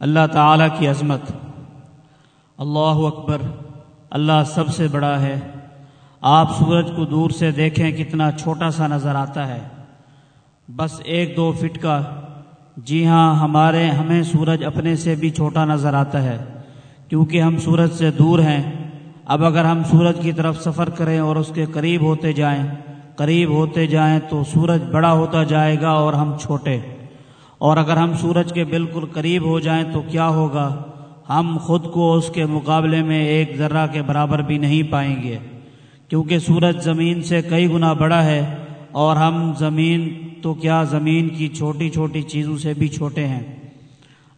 اللہ تعالیٰ کی عظمت۔ اللہ اکبر، اللہ سب سے بڑا ہے۔ آپ سورج کو دور سے دیکھیں کتنا چھوٹا سا نظر آتا ہے۔ بس ایک دو فٹ کا جی ہاں ہمارے، ہمیں سورج اپنے سے بھی چھوٹا نظر آتا ہے۔ کیونکہ ہم سورج سے دور ہیں۔ اب اگر ہم سورج کی طرف سفر کریں اور اس کے قریب ہوتے جائیں، قریب ہوتے جائیں تو سورج بڑا ہوتا جائے گا اور ہم چھوٹے۔ اور اگر ہم سورج کے بالکل قریب ہو جائیں تو کیا ہوگا؟ ہم خود کو اس کے مقابلے میں ایک ذرہ کے برابر بھی نہیں پائیں گے، کیونکہ سورج زمین سے کئی گنا بڑا ہے اور ہم زمین تو کیا زمین کی چھوٹی چھوٹی چیزوں سے بھی چھوٹے ہیں۔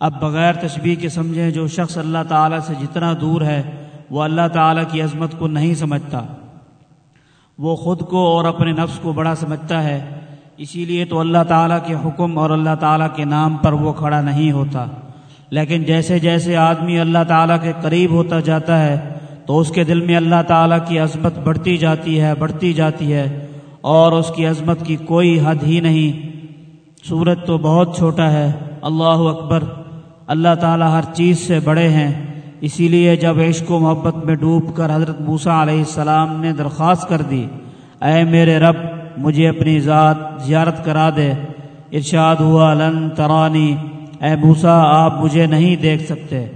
اب بغیر تشبیح کے سمجھیں جو شخص اللہ تعالیٰ سے جتنا دور ہے، وہ اللہ تعالیٰ کی عظمت کو نہیں سمجھتا۔ وہ خود کو اور اپنے نفس کو بڑا سمجھتا ہے۔ اسی لیے تو اللہ تعالیٰ کے حکم اور اللہ تعالیٰ کے نام پر وہ کھڑا نہیں ہوتا۔ لیکن جیسے جیسے آدمی اللہ تعالیٰ کے قریب ہوتا جاتا ہے، تو اس کے دل میں اللہ تعالیٰ کی عظمت بڑھتی جاتی ہے، بڑھتی جاتی ہے۔ اور اس کی عظمت کی کوئی حد ہی نہیں۔ سورج تو بہت چھوٹا ہے۔ اللہ اکبر۔ اللہ تعالیٰ ہر چیز سے بڑے ہیں۔ اسی لیے جب عشق و محبت میں ڈوب کر حضرت موسیٰ علیہ السلام نے درخواست کر دی، اے میرے رب مجھے اپنی ذات زیارت کرا دے۔ ارشاد ہوا، لن ترانی. اے موسا آپ مجھے نہیں دیکھ سکتے۔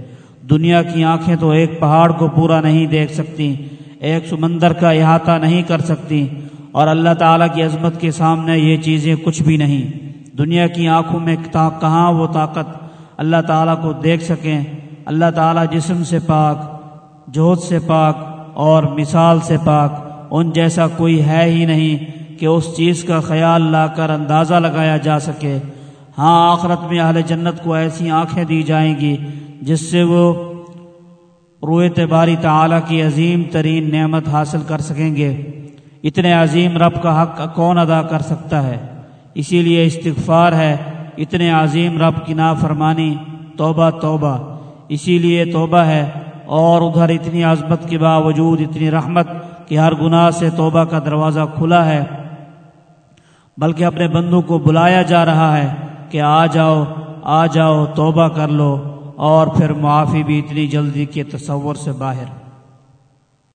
دنیا کی آنکھیں تو ایک پہاڑ کو پورا نہیں دیکھ سکتی، ایک سمندر کا احاطہ نہیں کر سکتی۔ اور اللہ تعالیٰ کی عظمت کے سامنے یہ چیزیں کچھ بھی نہیں۔ دنیا کی آنکھوں میں کہاں وہ طاقت اللہ تعالیٰ کو دیکھ سکیں؟ اللہ تعالیٰ جسم سے پاک جوت سے پاک اور مثال سے پاک۔ ان جیسا کوئی ہے ہی نہیں۔ کہ اس چیز کا خیال لا کر اندازہ لگایا جا سکے۔ ہاں آخرت میں اہل جنت کو ایسی آنکھیں دی جائیں گی جس سے وہ رویت باری تعالیٰ کی عظیم ترین نعمت حاصل کر سکیں گے۔ اتنے عظیم رب کا حق کون ادا کر سکتا ہے؟ اسی لیے استغفار ہے۔ اتنے عظیم رب کی نافرمانی، توبہ توبہ۔ اسی لیے توبہ ہے۔ اور ادھر اتنی عظمت کے باوجود، اتنی رحمت کہ ہر گناہ سے توبہ کا دروازہ کھلا ہے۔ بلکہ اپنے بندوں کو بلایا جا رہا ہے کہ آ جاؤ آ جاؤ، توبہ کر لو اور پھر معافی بھی اتنی جلدی کے تصور سے باہر۔